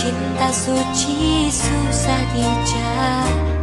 Cinta suci susah dijaga